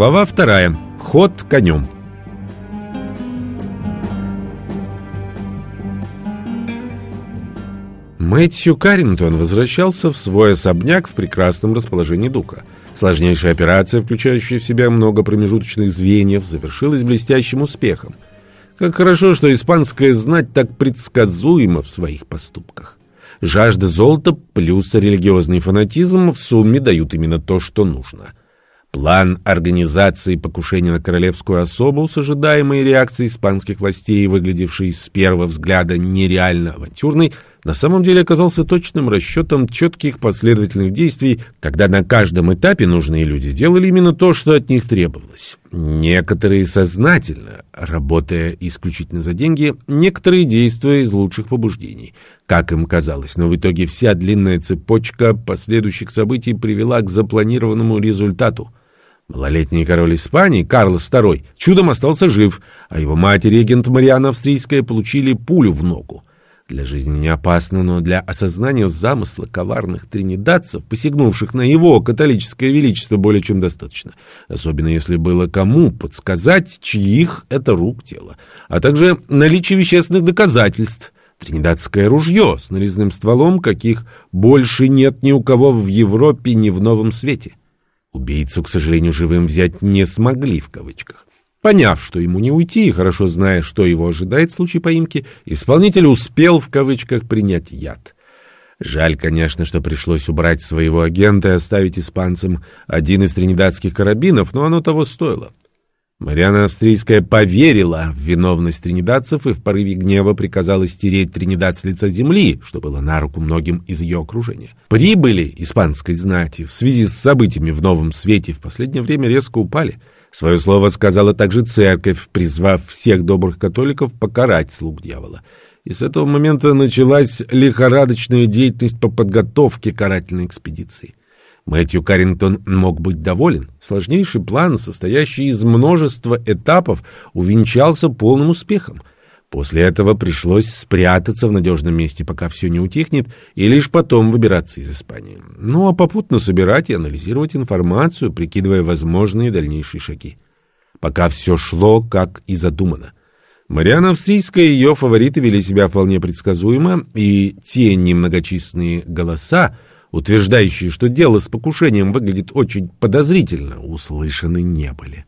Глава вторая. Ход конем. Мэтью Каррингтон возвращался в свой особняк в прекрасном расположении духа. Сложнейшая операция, включающая в себя много промежуточных звеньев, завершилась блестящим успехом. Как хорошо, что испанская знать так предсказуема в своих поступках. Жажда золота плюс религиозный фанатизм в сумме дают именно то, что нужно. План организации покушения на королевскую особу с ожидаемой реакцией испанских властей, выглядевший с первого взгляда нереально авантюрный, на самом деле оказался точным расчетом четких последовательных действий, когда на каждом этапе нужные люди делали именно то, что от них требовалось. Некоторые сознательно, работая исключительно за деньги, некоторые действуя из лучших побуждений, как им казалось, но в итоге вся длинная цепочка последующих событий привела к запланированному результату. Малолетний король Испании, Карлос II, чудом остался жив, а его мать регент Мариана Австрийская получили пулю в ногу. Для жизни не опасно, но для осознания замысла коварных тринидадцев, посягнувших на его католическое величество, более чем достаточно. Особенно если было кому подсказать, чьих это рук дело. А также наличие вещественных доказательств. Тринидадское ружье с нарезным стволом, каких больше нет ни у кого в Европе, ни в Новом Свете. Убийцу, к сожалению, живым взять не смогли в кавычках. Поняв, что ему не уйти, и хорошо зная, что его ожидает в случае поимки, исполнитель успел в кавычках принять яд. Жаль, конечно, что пришлось убрать своего агента и оставить испанцам один из тринидадских карабинов, но оно того стоило. Мариана Австрийская поверила в виновность тринидадцев и в порыве гнева приказала стереть Тринидад с лица земли, что было на руку многим из ее окружения. Прибыли испанской знати в связи с событиями в Новом Свете в последнее время резко упали – Свое слово сказала также церковь, призвав всех добрых католиков покарать слуг дьявола. И с этого момента началась лихорадочная деятельность по подготовке карательной экспедиции. Мэтью Каррингтон мог быть доволен. Сложнейший план, состоящий из множества этапов, увенчался полным успехом. После этого пришлось спрятаться в надежном месте, пока все не утихнет, и лишь потом выбираться из Испании. Ну а попутно собирать и анализировать информацию, прикидывая возможные дальнейшие шаги. Пока все шло, как и задумано. Мариана Австрийская и ее фавориты вели себя вполне предсказуемо, и те немногочисленные голоса, утверждающие, что дело с покушением выглядит очень подозрительно, услышаны не были.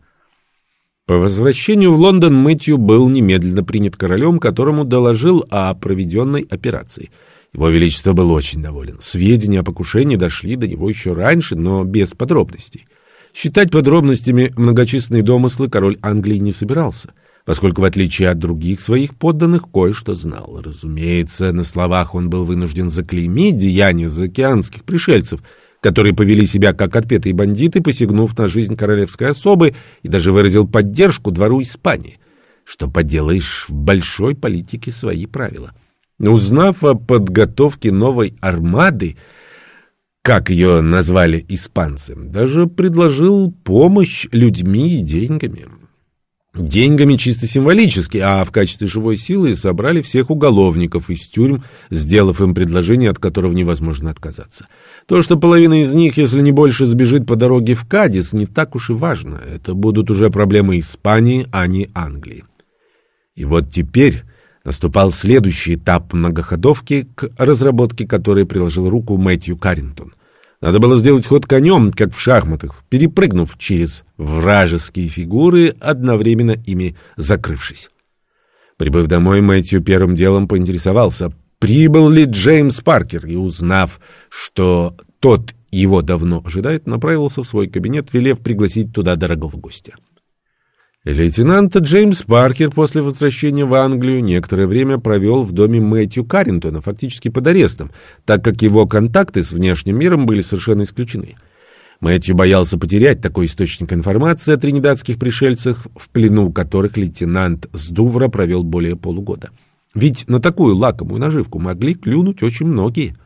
По возвращению в Лондон Мэтью был немедленно принят королем, которому доложил о проведенной операции. Его Величество был очень доволен. Сведения о покушении дошли до него еще раньше, но без подробностей. Считать подробностями многочисленные домыслы король Англии не собирался, поскольку, в отличие от других своих подданных, кое-что знал. Разумеется, на словах он был вынужден заклеймить деяния заокеанских пришельцев — которые повели себя как отпетые бандиты, посягнув на жизнь королевской особы, и даже выразил поддержку двору Испании. Что поделаешь, в большой политике свои правила. Узнав о подготовке новой армады, как ее назвали испанцы, даже предложил помощь людьми и деньгами. Деньгами чисто символически, а в качестве живой силы собрали всех уголовников из тюрьм, сделав им предложение, от которого невозможно отказаться. То, что половина из них, если не больше, сбежит по дороге в Кадис, не так уж и важно. Это будут уже проблемы Испании, а не Англии. И вот теперь наступал следующий этап многоходовки, к разработке которой приложил руку Мэтью Каррингтон. Надо было сделать ход конем, как в шахматах, перепрыгнув через вражеские фигуры, одновременно ими закрывшись. Прибыв домой, Мэтью первым делом поинтересовался, прибыл ли Джеймс Паркер, и, узнав, что тот его давно ожидает, направился в свой кабинет, велев пригласить туда дорогого гостя. Лейтенант Джеймс Паркер после возвращения в Англию некоторое время провел в доме Мэтью Каррингтона, фактически под арестом, так как его контакты с внешним миром были совершенно исключены. Мэтью боялся потерять такой источник информации о тринидадских пришельцах, в плену которых лейтенант с Дувра провел более полугода. Ведь на такую лакомую наживку могли клюнуть очень многие.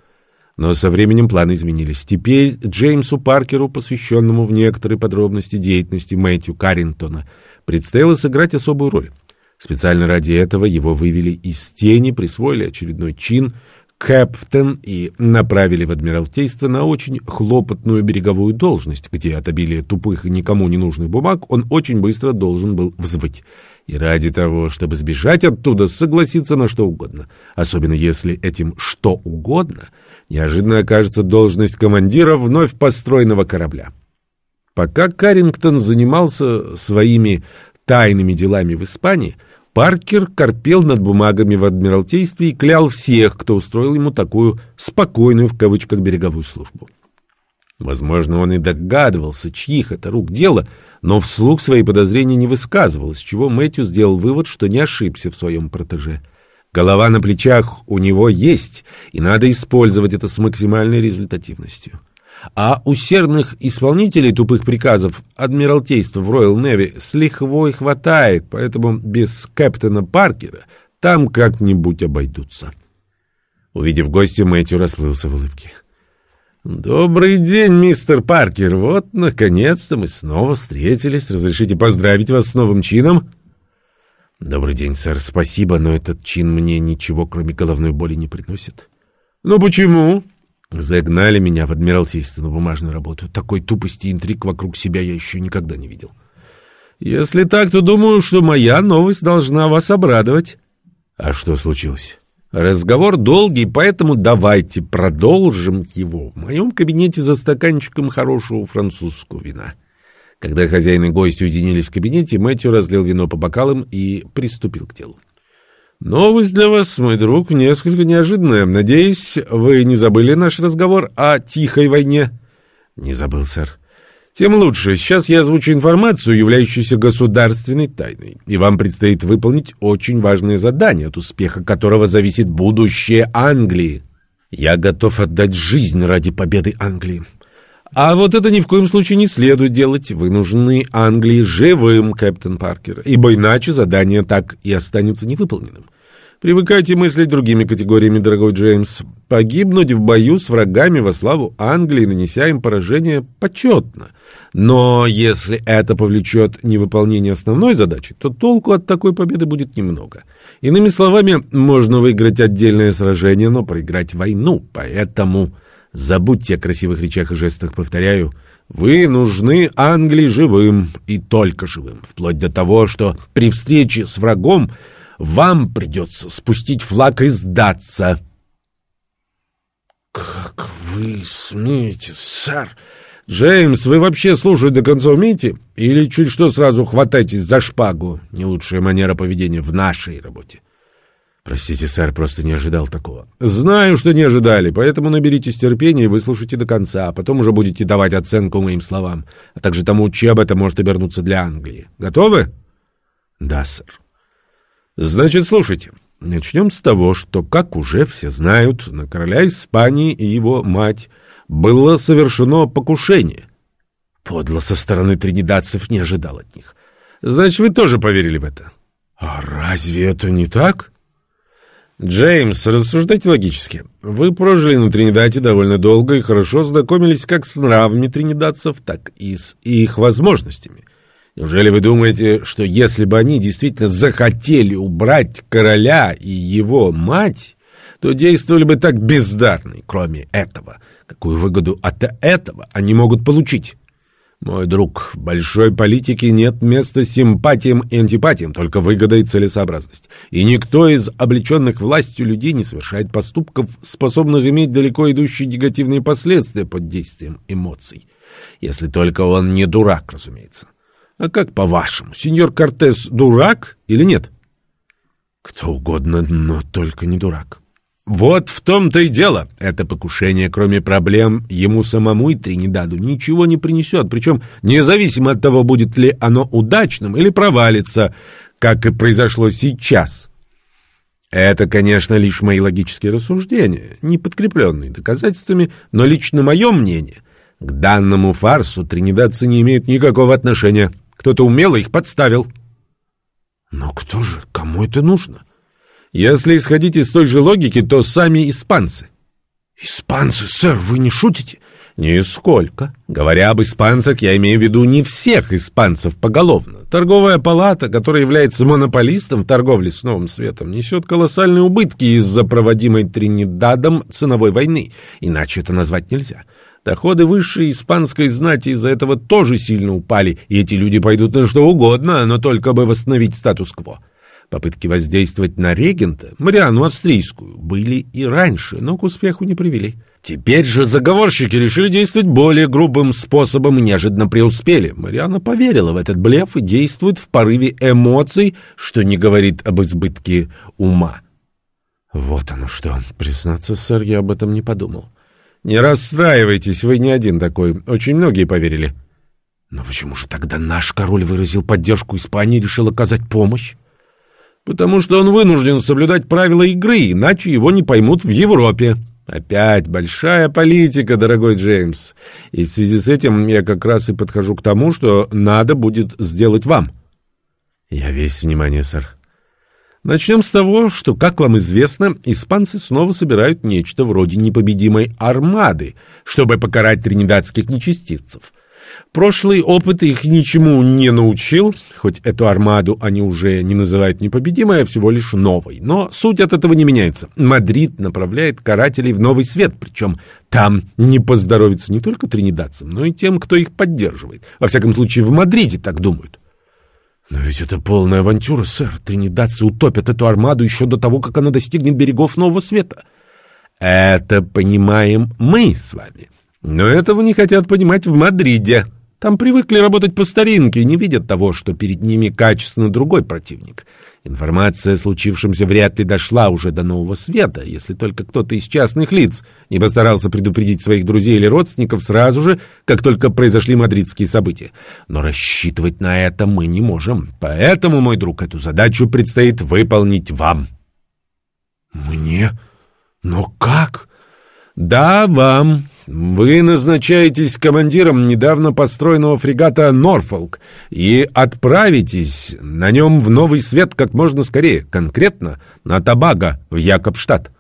Но со временем планы изменились. Теперь Джеймсу Паркеру, посвященному в некоторые подробности деятельности Мэтью Каррингтона, предстояло сыграть особую роль. Специально ради этого его вывели из тени, присвоили очередной чин, Кэптен и направили в Адмиралтейство на очень хлопотную береговую должность, где от обилия тупых и никому не нужных бумаг он очень быстро должен был взвыть. И ради того, чтобы сбежать оттуда, согласиться на что угодно. Особенно если этим «что угодно» неожиданно окажется должность командира вновь построенного корабля. Пока Карингтон занимался своими тайными делами в Испании, Паркер корпел над бумагами в Адмиралтействе и клял всех, кто устроил ему такую «спокойную» в кавычках береговую службу. Возможно, он и догадывался, чьих это рук дело, но вслух свои подозрения не высказывал, с чего Мэтью сделал вывод, что не ошибся в своем протеже. Голова на плечах у него есть, и надо использовать это с максимальной результативностью. А усердных исполнителей тупых приказов Адмиралтейства в Роyal Navy с лихвой хватает, поэтому без капитана Паркера там как-нибудь обойдутся. Увидев гостя, Мэтью расплылся в улыбке. «Добрый день, мистер Паркер. Вот, наконец-то мы снова встретились. Разрешите поздравить вас с новым чином?» «Добрый день, сэр. Спасибо, но этот чин мне ничего, кроме головной боли, не приносит». «Ну почему?» Загнали меня в Адмиралтейство на бумажную работу. Такой тупости и интриг вокруг себя я еще никогда не видел. «Если так, то думаю, что моя новость должна вас обрадовать». «А что случилось?» Разговор долгий, поэтому давайте продолжим его в моем кабинете за стаканчиком хорошего французского вина. Когда хозяин и гость уединились в кабинете, Мэтью разлил вино по бокалам и приступил к делу. Новость для вас, мой друг, несколько неожиданная. Надеюсь, вы не забыли наш разговор о тихой войне? Не забыл, сэр. Тем лучше. Сейчас я озвучу информацию, являющуюся государственной тайной. И вам предстоит выполнить очень важное задание, от успеха которого зависит будущее Англии. Я готов отдать жизнь ради победы Англии. А вот это ни в коем случае не следует делать. Вы нужны Англии живым, капитан Паркер, ибо иначе задание так и останется невыполненным. Привыкайте мыслить другими категориями, дорогой Джеймс. Погибнуть в бою с врагами во славу Англии, нанеся им поражение, почетно. Но если это повлечет невыполнение основной задачи, то толку от такой победы будет немного. Иными словами, можно выиграть отдельное сражение, но проиграть войну. Поэтому забудьте о красивых речах и жестах, повторяю. Вы нужны Англии живым и только живым, вплоть до того, что при встрече с врагом – вам придется спустить флаг и сдаться. Как вы смеете, сэр? Джеймс, вы вообще слушать до конца умеете? Или чуть что сразу хватайтесь за шпагу? Не лучшая манера поведения в нашей работе. Простите, сэр, просто не ожидал такого. Знаю, что не ожидали, поэтому наберитесь терпения и выслушайте до конца, а потом уже будете давать оценку моим словам, а также тому, чем это может обернуться для Англии. Готовы? Да, сэр. Значит, слушайте. Начнем с того, что, как уже все знают, на короля Испании и его мать было совершено покушение. Подло со стороны тринидадцев не ожидал от них. Значит, вы тоже поверили в это? А разве это не так? Джеймс, рассуждайте логически. Вы прожили на Тринидаде довольно долго и хорошо знакомились как с нравами тринидадцев, так и с их возможностями. Неужели вы думаете, что если бы они действительно захотели убрать короля и его мать, то действовали бы так бездарно? кроме этого, какую выгоду от этого они могут получить? Мой друг, в большой политике нет места симпатиям и антипатиям, только выгода и целесообразность. И никто из облеченных властью людей не совершает поступков, способных иметь далеко идущие негативные последствия под действием эмоций. Если только он не дурак, разумеется. А как по-вашему, сеньор Кортес дурак или нет? Кто угодно, но только не дурак. Вот в том-то и дело. Это покушение, кроме проблем, ему самому и Тринидаду ничего не принесет, причем независимо от того, будет ли оно удачным или провалится, как и произошло сейчас. Это, конечно, лишь мои логические рассуждения, не подкрепленные доказательствами, но лично мое мнение. К данному фарсу тринидадцы не имеют никакого отношения. Кто-то умело их подставил. Но кто же? Кому это нужно? Если исходить из той же логики, то сами испанцы. Испанцы, сэр, вы не шутите? Нисколько. Говоря об испанцах, я имею в виду не всех испанцев поголовно. Торговая палата, которая является монополистом в торговле с Новым Светом, несет колоссальные убытки из-за проводимой Тринидадом ценовой войны. Иначе это назвать нельзя. Доходы высшей испанской знати из-за этого тоже сильно упали, и эти люди пойдут на что угодно, но только бы восстановить статус-кво. Попытки воздействовать на регента, Мариану Австрийскую, были и раньше, но к успеху не привели. Теперь же заговорщики решили действовать более грубым способом и неожиданно преуспели. Мариана поверила в этот блеф и действует в порыве эмоций, что не говорит об избытке ума. Вот оно что. Признаться, сэр, я об этом не подумал. Не расстраивайтесь, вы не один такой. Очень многие поверили. Но почему же тогда наш король выразил поддержку Испании и решил оказать помощь? Потому что он вынужден соблюдать правила игры, иначе его не поймут в Европе. Опять большая политика, дорогой Джеймс. И в связи с этим я как раз и подхожу к тому, что надо будет сделать вам. Я весь внимание, сэр. Начнем с того, что, как вам известно, испанцы снова собирают нечто вроде непобедимой армады, чтобы покарать тринидадских нечестивцев. Прошлый опыт их ничему не научил, хоть эту армаду они уже не называют непобедимой, а всего лишь новой. Но суть от этого не меняется. Мадрид направляет карателей в новый свет, причем там не поздоровится не только тринидадцам, но и тем, кто их поддерживает. Во всяком случае, в Мадриде так думают. Но ведь это полная авантюра, сэр. Тринидадцы утопят эту армаду еще до того, как она достигнет берегов Нового Света. Это понимаем мы с вами. Но этого не хотят понимать в Мадриде. Там привыкли работать по старинке и не видят того, что перед ними качественно другой противник. Информация о случившемся вряд ли дошла уже до нового света, если только кто-то из частных лиц не постарался предупредить своих друзей или родственников сразу же, как только произошли мадридские события. Но рассчитывать на это мы не можем. Поэтому, мой друг, эту задачу предстоит выполнить вам. Мне? Но как? Да, вам. Вы назначаетесь командиром недавно построенного фрегата «Норфолк» и отправитесь на нем в новый свет как можно скорее, конкретно на Табаго в Якобштадт.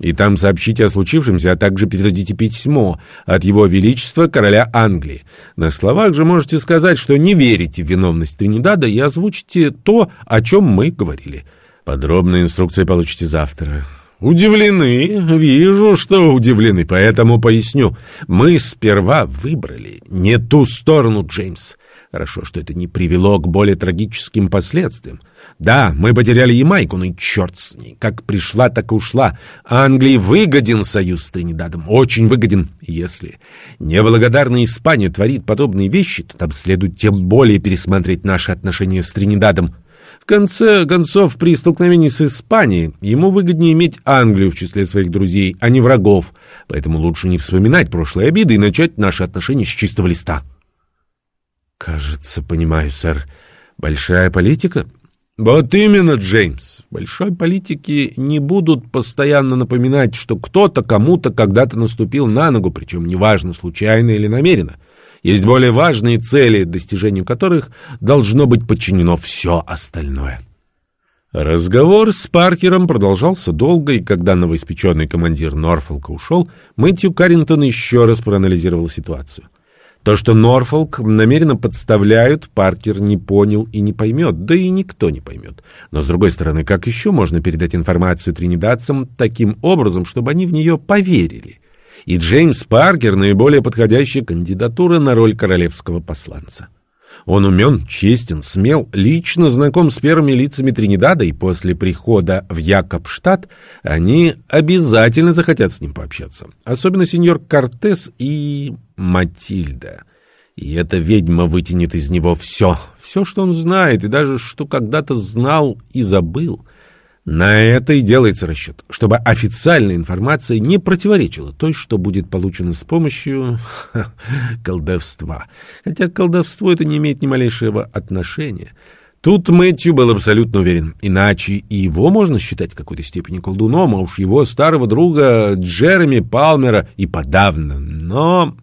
И там сообщите о случившемся, а также передадите письмо от Его Величества короля Англии. На словах же можете сказать, что не верите в виновность Тринидада и озвучите то, о чем мы говорили. Подробные инструкции получите завтра. Удивлены? Вижу, что удивлены, поэтому поясню. Мы сперва выбрали не ту сторону, Джеймс. Хорошо, что это не привело к более трагическим последствиям. Да, мы потеряли Ямайку, но и черт с ней. Как пришла, так и ушла. Англии выгоден союз с Тринидадом. Очень выгоден. Если неблагодарная Испания творит подобные вещи, то там следует тем более пересмотреть наши отношения с Тринидадом. В конце концов, при столкновении с Испанией ему выгоднее иметь Англию в числе своих друзей, а не врагов. Поэтому лучше не вспоминать прошлые обиды и начать наши отношения с чистого листа. Кажется, понимаю, сэр. Большая политика? Вот именно, Джеймс. В большой политике не будут постоянно напоминать, что кто-то кому-то когда-то наступил на ногу, причем неважно, случайно или намеренно. Есть более важные цели, достижению которых должно быть подчинено все остальное. Разговор с Паркером продолжался долго, и когда новоиспеченный командир Норфолка ушел, Мэтью Каррингтон еще раз проанализировал ситуацию. То, что Норфолк намеренно подставляют, Паркер не понял и не поймет, да и никто не поймет. Но, с другой стороны, как еще можно передать информацию тринидадцам таким образом, чтобы они в нее поверили? И Джеймс Паркер наиболее подходящая кандидатура на роль королевского посланца. Он умен, честен, смел, лично знаком с первыми лицами Тринидада, и после прихода в Якобштадт они обязательно захотят с ним пообщаться. Особенно сеньор Кортес и Матильда. И эта ведьма вытянет из него все, все, что он знает, и даже что когда-то знал и забыл. На это и делается расчет, чтобы официальная информация не противоречила той, что будет получено с помощью ха, колдовства. Хотя к колдовству это не имеет ни малейшего отношения. Тут Мэтью был абсолютно уверен. Иначе и его можно считать в какой-то степени колдуном, а уж его старого друга Джереми Палмера и подавно. Но,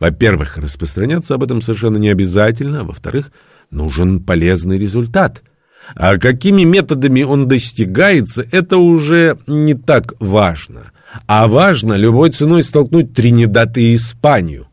во-первых, распространяться об этом совершенно не обязательно, а во-вторых, нужен полезный результат — А какими методами он достигается, это уже не так важно. А важно любой ценой столкнуть Тринидад и Испанию.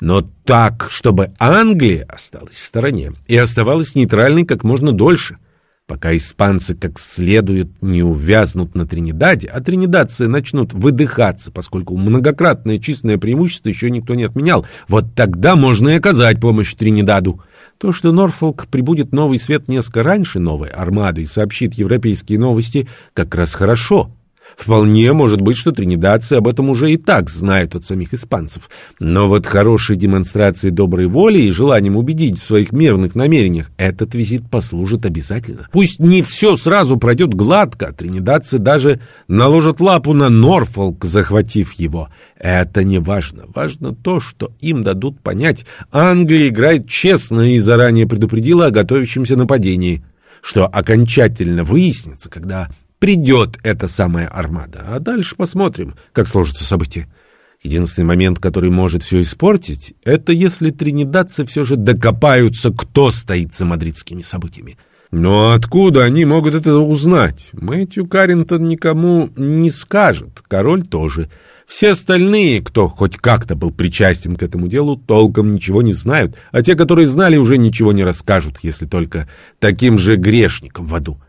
Но так, чтобы Англия осталась в стороне и оставалась нейтральной как можно дольше. Пока испанцы как следует не увязнут на Тринидаде, а тринидадцы начнут выдыхаться, поскольку многократное численное преимущество еще никто не отменял, вот тогда можно и оказать помощь Тринидаду. То, что Норфолк прибудет новый свет несколько раньше новой армады и сообщит европейские новости, как раз хорошо. Вполне может быть, что тринидадцы об этом уже и так знают от самих испанцев. Но вот хорошей демонстрацией доброй воли и желанием убедить в своих мирных намерениях этот визит послужит обязательно. Пусть не все сразу пройдет гладко, тринидадцы даже наложат лапу на Норфолк, захватив его. Это не важно. Важно то, что им дадут понять. Англия играет честно и заранее предупредила о готовящемся нападении что окончательно выяснится, когда придет эта самая армада. А дальше посмотрим, как сложатся события. Единственный момент, который может все испортить, это если тринидадцы все же докопаются, кто стоит за мадридскими событиями. Но откуда они могут это узнать? Мэтью Каррингтон никому не скажет, король тоже. Все остальные, кто хоть как-то был причастен к этому делу, толком ничего не знают, а те, которые знали, уже ничего не расскажут, если только таким же грешникам в аду.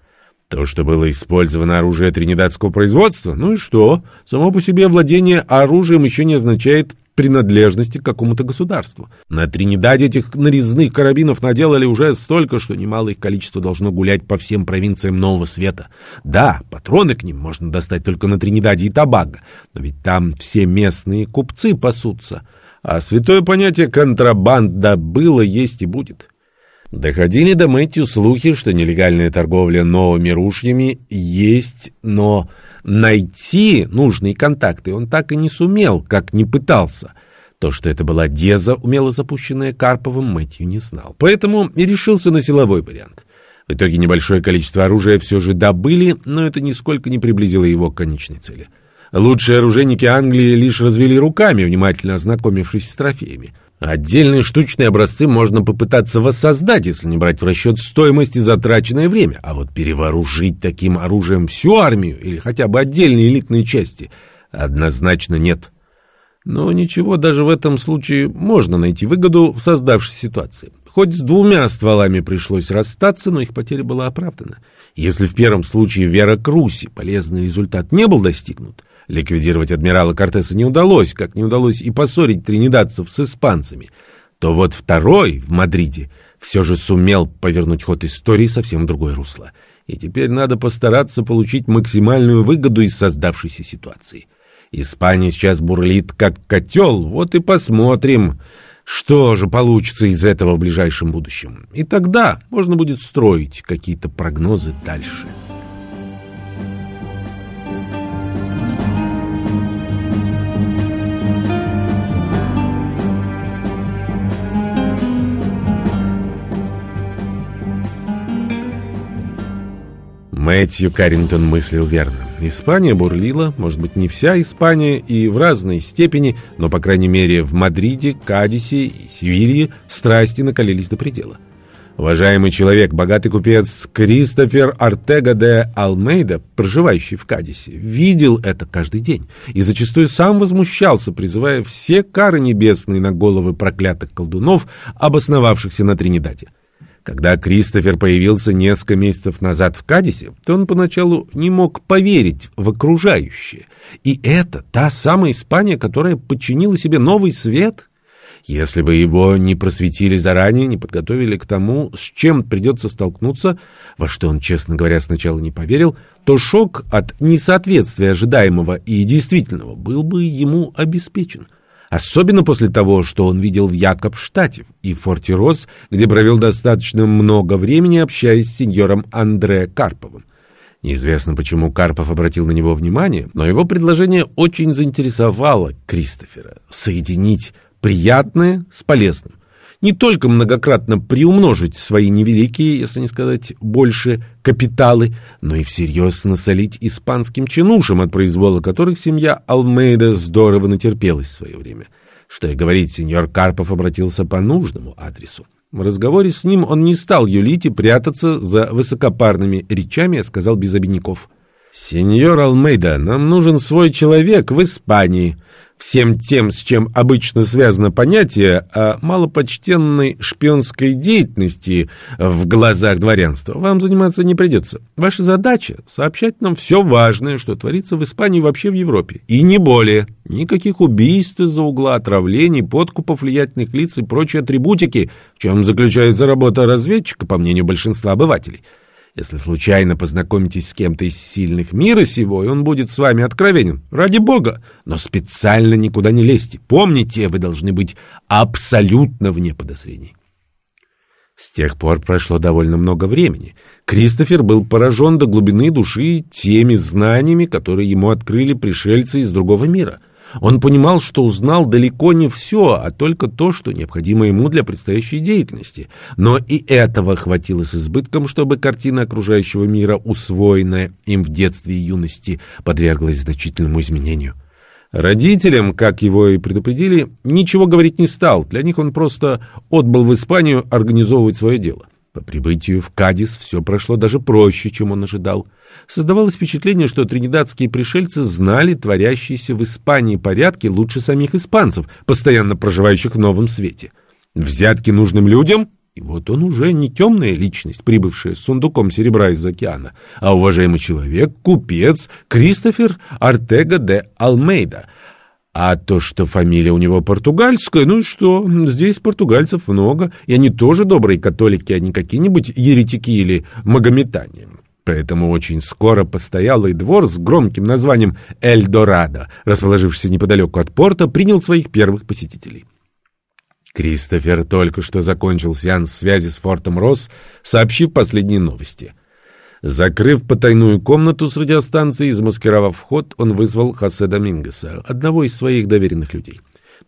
То, что было использовано оружие тринидадского производства, ну и что? Само по себе владение оружием еще не означает принадлежности к какому-то государству. На Тринидаде этих нарезных карабинов наделали уже столько, что немало их количество должно гулять по всем провинциям Нового Света. Да, патроны к ним можно достать только на Тринидаде и Табаго, но ведь там все местные купцы пасутся. А святое понятие контрабанда было, есть и будет. Доходили до Мэтью слухи, что нелегальная торговля новыми ружьями есть, но найти нужные контакты он так и не сумел, как не пытался. То, что это была Деза, умело запущенная Карповым, Мэтью не знал. Поэтому и решился на силовой вариант. В итоге небольшое количество оружия все же добыли, но это нисколько не приблизило его к конечной цели. Лучшие оружейники Англии лишь развели руками, внимательно ознакомившись с трофеями. Отдельные штучные образцы можно попытаться воссоздать, если не брать в расчет стоимость и затраченное время. А вот перевооружить таким оружием всю армию или хотя бы отдельные элитные части однозначно нет. Но ничего, даже в этом случае можно найти выгоду в создавшейся ситуации. Хоть с двумя стволами пришлось расстаться, но их потеря была оправдана. Если в первом случае Вера Круси полезный результат не был достигнут, Ликвидировать адмирала Кортеса не удалось, как не удалось и поссорить тринидадцев с испанцами. То вот второй в Мадриде все же сумел повернуть ход истории совсем в другое русло. И теперь надо постараться получить максимальную выгоду из создавшейся ситуации. Испания сейчас бурлит как котел, вот и посмотрим, что же получится из этого в ближайшем будущем. И тогда можно будет строить какие-то прогнозы дальше. Мэтью Каррингтон мыслил верно. Испания бурлила, может быть, не вся Испания, и в разной степени, но, по крайней мере, в Мадриде, Кадисе и Севилье страсти накалились до предела. Уважаемый человек, богатый купец Кристофер Артега де Алмейда, проживающий в Кадисе, видел это каждый день и зачастую сам возмущался, призывая все кары небесные на головы проклятых колдунов, обосновавшихся на Тринидаде. Когда Кристофер появился несколько месяцев назад в Кадисе, то он поначалу не мог поверить в окружающее. И это та самая Испания, которая подчинила себе новый свет? Если бы его не просветили заранее, не подготовили к тому, с чем придется столкнуться, во что он, честно говоря, сначала не поверил, то шок от несоответствия ожидаемого и действительного был бы ему обеспечен. Особенно после того, что он видел в Якобштате и Форте Рос, где провел достаточно много времени, общаясь с сеньором Андре Карповым. Неизвестно, почему Карпов обратил на него внимание, но его предложение очень заинтересовало Кристофера — соединить приятное с полезным не только многократно приумножить свои невеликие, если не сказать больше, капиталы, но и всерьез насолить испанским чинушам, от произвола которых семья Алмейда здорово натерпелась в свое время. Что и говорить, сеньор Карпов обратился по нужному адресу. В разговоре с ним он не стал юлить и прятаться за высокопарными речами, а сказал без обиняков. «Сеньор Алмейда, нам нужен свой человек в Испании всем тем, с чем обычно связано понятие о малопочтенной шпионской деятельности в глазах дворянства, вам заниматься не придется. Ваша задача — сообщать нам все важное, что творится в Испании вообще в Европе. И не более. Никаких убийств из-за угла, отравлений, подкупов влиятельных лиц и прочей атрибутики, в чем заключается работа разведчика, по мнению большинства обывателей. Если случайно познакомитесь с кем-то из сильных мира сего, и он будет с вами откровенен, ради бога, но специально никуда не лезьте. Помните, вы должны быть абсолютно вне подозрений. С тех пор прошло довольно много времени. Кристофер был поражен до глубины души теми знаниями, которые ему открыли пришельцы из другого мира — он понимал, что узнал далеко не все, а только то, что необходимо ему для предстоящей деятельности. Но и этого хватило с избытком, чтобы картина окружающего мира, усвоенная им в детстве и юности, подверглась значительному изменению. Родителям, как его и предупредили, ничего говорить не стал. Для них он просто отбыл в Испанию организовывать свое дело. По прибытию в Кадис все прошло даже проще, чем он ожидал. Создавалось впечатление, что тринидадские пришельцы знали творящиеся в Испании порядки лучше самих испанцев, постоянно проживающих в новом свете. Взятки нужным людям и вот он уже не темная личность, прибывшая с сундуком серебра из океана, а уважаемый человек, купец Кристофер Артега де Алмейда, а то, что фамилия у него португальская, ну что, здесь португальцев много, и они тоже добрые католики, а не какие-нибудь еретики или магометане. Поэтому очень скоро постоялый двор с громким названием «Эльдорадо», расположившийся неподалеку от порта, принял своих первых посетителей. Кристофер только что закончил сеанс связи с фортом Росс, сообщив последние новости — Закрыв потайную комнату с радиостанцией и замаскировав вход, он вызвал Хосе Домингеса, одного из своих доверенных людей.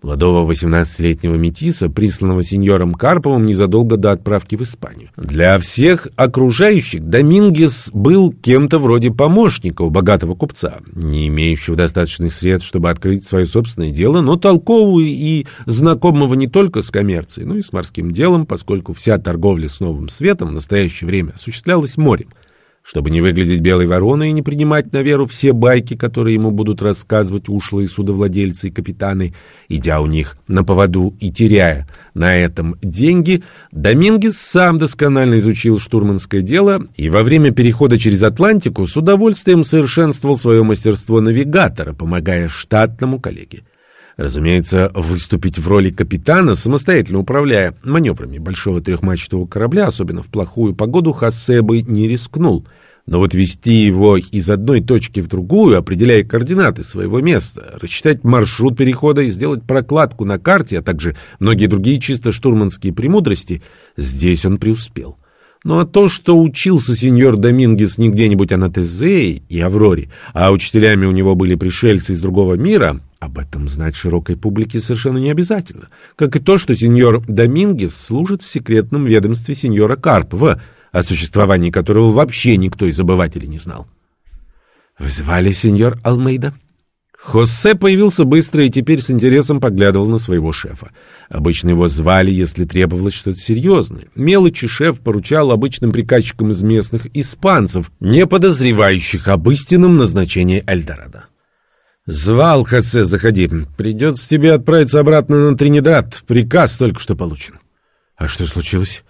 Молодого 18-летнего метиса, присланного сеньором Карповым незадолго до отправки в Испанию. Для всех окружающих Домингес был кем-то вроде помощника у богатого купца, не имеющего достаточных средств, чтобы открыть свое собственное дело, но толкового и знакомого не только с коммерцией, но и с морским делом, поскольку вся торговля с Новым Светом в настоящее время осуществлялась морем. Чтобы не выглядеть белой вороной и не принимать на веру все байки, которые ему будут рассказывать ушлые судовладельцы и капитаны, идя у них на поводу и теряя на этом деньги, Домингес сам досконально изучил штурманское дело и во время перехода через Атлантику с удовольствием совершенствовал свое мастерство навигатора, помогая штатному коллеге. Разумеется, выступить в роли капитана, самостоятельно управляя маневрами большого трехмачтового корабля, особенно в плохую погоду, Хассе бы не рискнул. Но вот вести его из одной точки в другую, определяя координаты своего места, рассчитать маршрут перехода и сделать прокладку на карте, а также многие другие чисто штурманские премудрости, здесь он преуспел. Ну а то, что учился сеньор Домингес не где-нибудь а на Тезее и Авроре, а учителями у него были пришельцы из другого мира, об этом знать широкой публике совершенно не обязательно. Как и то, что сеньор Домингес служит в секретном ведомстве сеньора Карпова, о существовании которого вообще никто из обывателей не знал. «Вызывали сеньор Алмейда?» Хосе появился быстро и теперь с интересом поглядывал на своего шефа. Обычно его звали, если требовалось что-то серьезное. Мелочи шеф поручал обычным приказчикам из местных испанцев, не подозревающих об истинном назначении Эльдорадо. «Звал, Хосе, заходи. Придется тебе отправиться обратно на Тринидад. Приказ только что получен». «А что случилось?»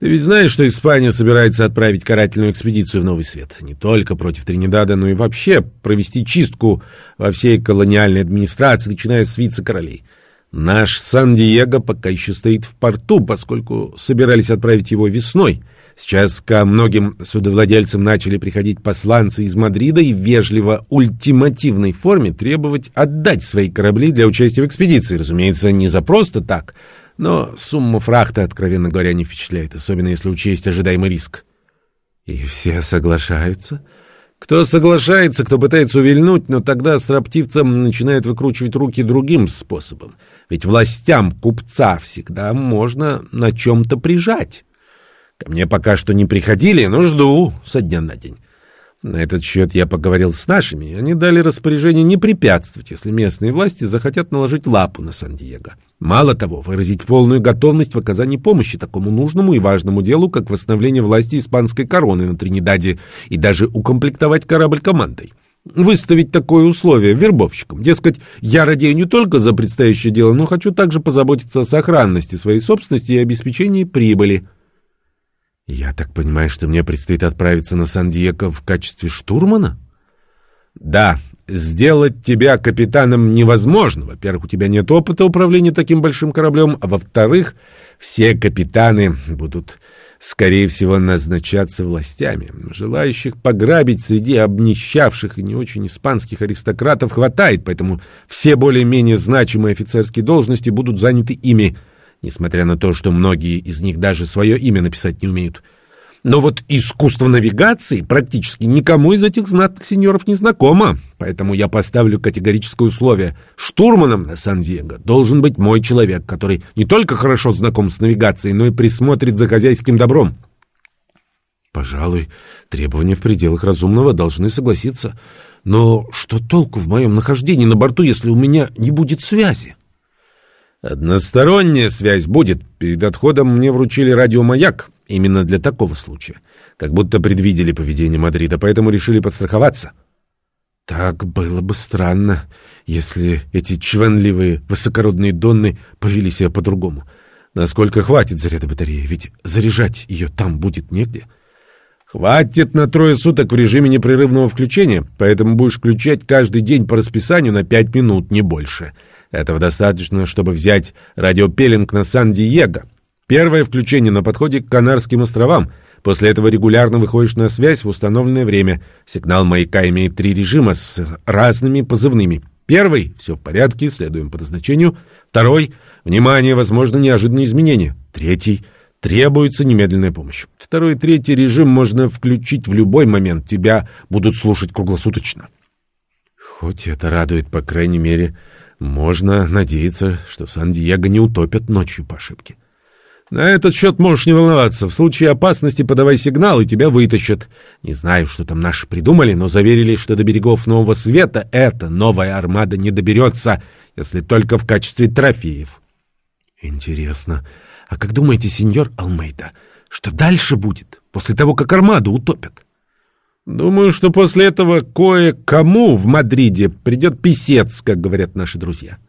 Ты ведь знаешь, что Испания собирается отправить карательную экспедицию в Новый Свет. Не только против Тринидада, но и вообще провести чистку во всей колониальной администрации, начиная с вице-королей. Наш Сан-Диего пока еще стоит в порту, поскольку собирались отправить его весной. Сейчас ко многим судовладельцам начали приходить посланцы из Мадрида и в вежливо-ультимативной форме требовать отдать свои корабли для участия в экспедиции. Разумеется, не за просто так — но сумма фрахта, откровенно говоря, не впечатляет, особенно если учесть ожидаемый риск. И все соглашаются? Кто соглашается, кто пытается увильнуть, но тогда строптивцам начинают выкручивать руки другим способом. Ведь властям купца всегда можно на чем-то прижать. Ко мне пока что не приходили, но жду со дня на день. На этот счет я поговорил с нашими, и они дали распоряжение не препятствовать, если местные власти захотят наложить лапу на Сан-Диего. Мало того, выразить полную готовность в оказании помощи такому нужному и важному делу, как восстановление власти испанской короны на Тринидаде, и даже укомплектовать корабль командой. Выставить такое условие вербовщикам. Дескать, я радею не только за предстоящее дело, но хочу также позаботиться о сохранности своей собственности и обеспечении прибыли. Я так понимаю, что мне предстоит отправиться на Сан-Диего в качестве штурмана? Да, сделать тебя капитаном невозможно. Во-первых, у тебя нет опыта управления таким большим кораблем, а во-вторых, все капитаны будут, скорее всего, назначаться властями. Желающих пограбить среди обнищавших и не очень испанских аристократов хватает, поэтому все более-менее значимые офицерские должности будут заняты ими, несмотря на то, что многие из них даже свое имя написать не умеют. Но вот искусство навигации практически никому из этих знатных сеньоров не знакомо, поэтому я поставлю категорическое условие. Штурманом на Сан-Диего должен быть мой человек, который не только хорошо знаком с навигацией, но и присмотрит за хозяйским добром. Пожалуй, требования в пределах разумного должны согласиться. Но что толку в моем нахождении на борту, если у меня не будет связи? Односторонняя связь будет. Перед отходом мне вручили радиомаяк. Именно для такого случая. Как будто предвидели поведение Мадрида, поэтому решили подстраховаться. Так было бы странно, если эти чванливые высокородные донны повели себя по-другому. Насколько хватит заряда батареи? Ведь заряжать ее там будет негде. Хватит на трое суток в режиме непрерывного включения, поэтому будешь включать каждый день по расписанию на пять минут, не больше. Этого достаточно, чтобы взять радиопеллинг на Сан-Диего. Первое включение на подходе к Канарским островам. После этого регулярно выходишь на связь в установленное время. Сигнал маяка имеет три режима с разными позывными. Первый — все в порядке, следуем по назначению. Второй — внимание, возможно неожиданные изменения. Третий — требуется немедленная помощь. Второй и третий режим можно включить в любой момент. Тебя будут слушать круглосуточно. Хоть это радует, по крайней мере, можно надеяться, что Сан-Диего не утопят ночью по ошибке. На этот счет можешь не волноваться. В случае опасности подавай сигнал, и тебя вытащат. Не знаю, что там наши придумали, но заверили, что до берегов Нового Света эта новая армада не доберется, если только в качестве трофеев. Интересно, а как думаете, сеньор Алмейда, что дальше будет, после того, как армаду утопят? Думаю, что после этого кое-кому в Мадриде придет писец, как говорят наши друзья. —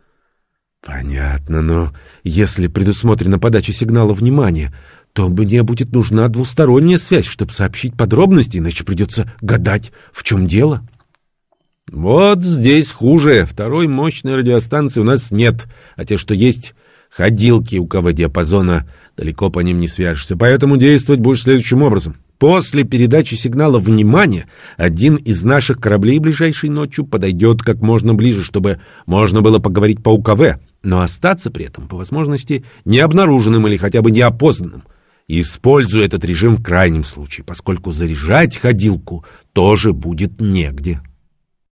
Понятно, но если предусмотрена подача сигнала внимания, то мне будет нужна двусторонняя связь, чтобы сообщить подробности, иначе придется гадать, в чем дело. Вот здесь хуже. Второй мощной радиостанции у нас нет, а те, что есть, ходилки у кого диапазона, далеко по ним не свяжешься. Поэтому действовать будешь следующим образом. После передачи сигнала «Внимание» один из наших кораблей ближайшей ночью подойдет как можно ближе, чтобы можно было поговорить по УКВ но остаться при этом, по возможности, необнаруженным или хотя бы неопознанным. Использую этот режим в крайнем случае, поскольку заряжать ходилку тоже будет негде.